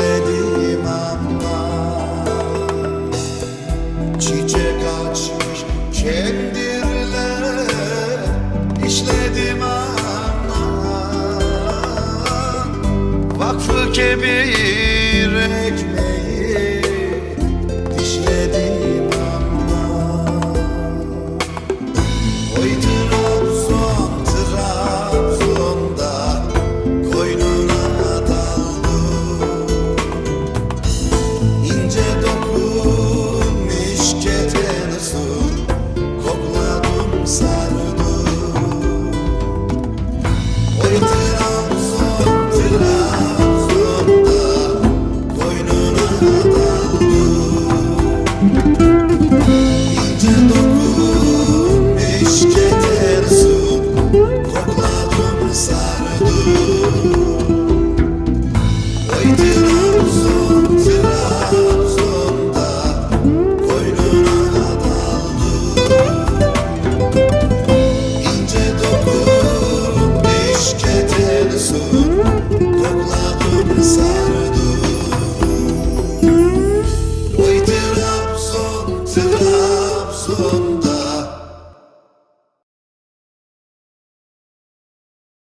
bekledim ama Çiçek açmış kendirler işledim ama Vakfı kebir Ooh.